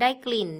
ได้กลิ่น